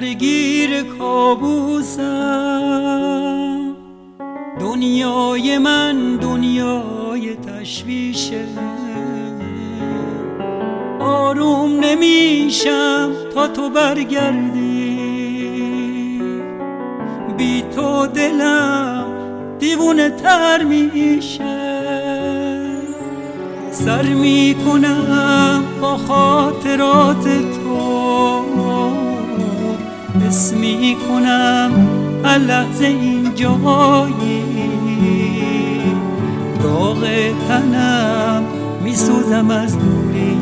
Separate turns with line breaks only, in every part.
درگیر کابوسم. دنیای من دنیای تشویشه. آروم نمیشم تا تو برگردی. بی تو دلم دیوونه تر میشه. سر می‌کنم با خاطرات تو. اسم می‌کنم لحظه این جایی. داغ تنم میسوزم از دوری.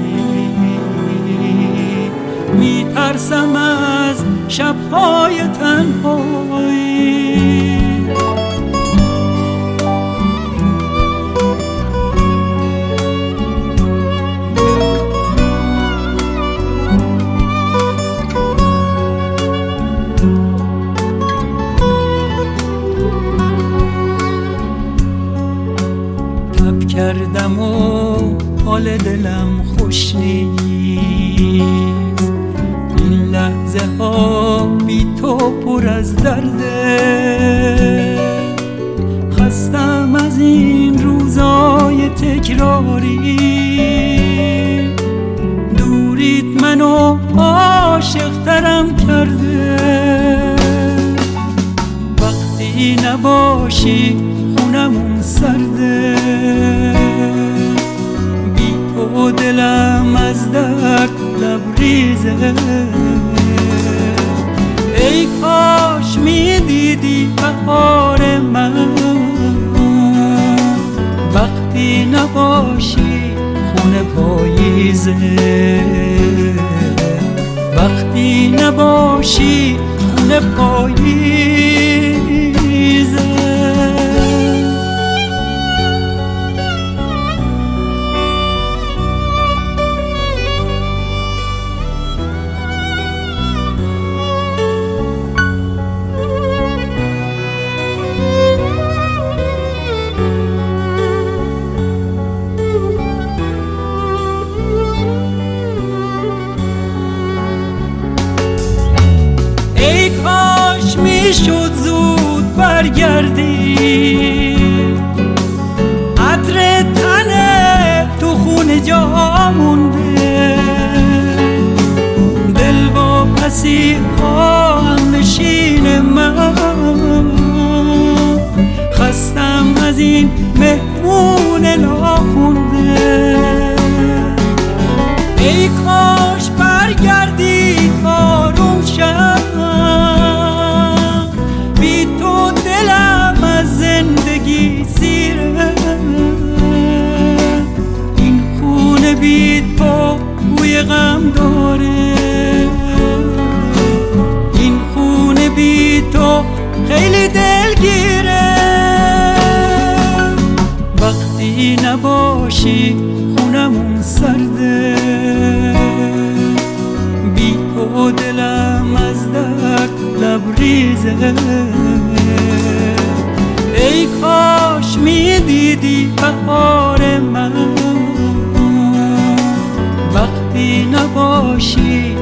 میترسم از شبهای تنهایی. کردم و حال دلم خوش نیست. این لحظه ها بی تو پر از درده خستم از این روزای تکراری. دوریت منو عاشق ترم کرده. وقتی نباشی خونمون سرده. لبریزه ای کاش می‌دیدی بهار من. وقتی نباشی خونه پاییزه. وقتی نباشی خونه پاییزه. می‌شد زود برگردی. عطر تنه تو خونه جا مونده. دل با پسی هم نشین من. خستم از این مهمون غم داره. این خونه بی تو خیلی دلگیره. وقتی نباشی خونمون سرده. بی تو دلم از درد لبریزه. ای کاش می‌دیدی بهار. نباشی.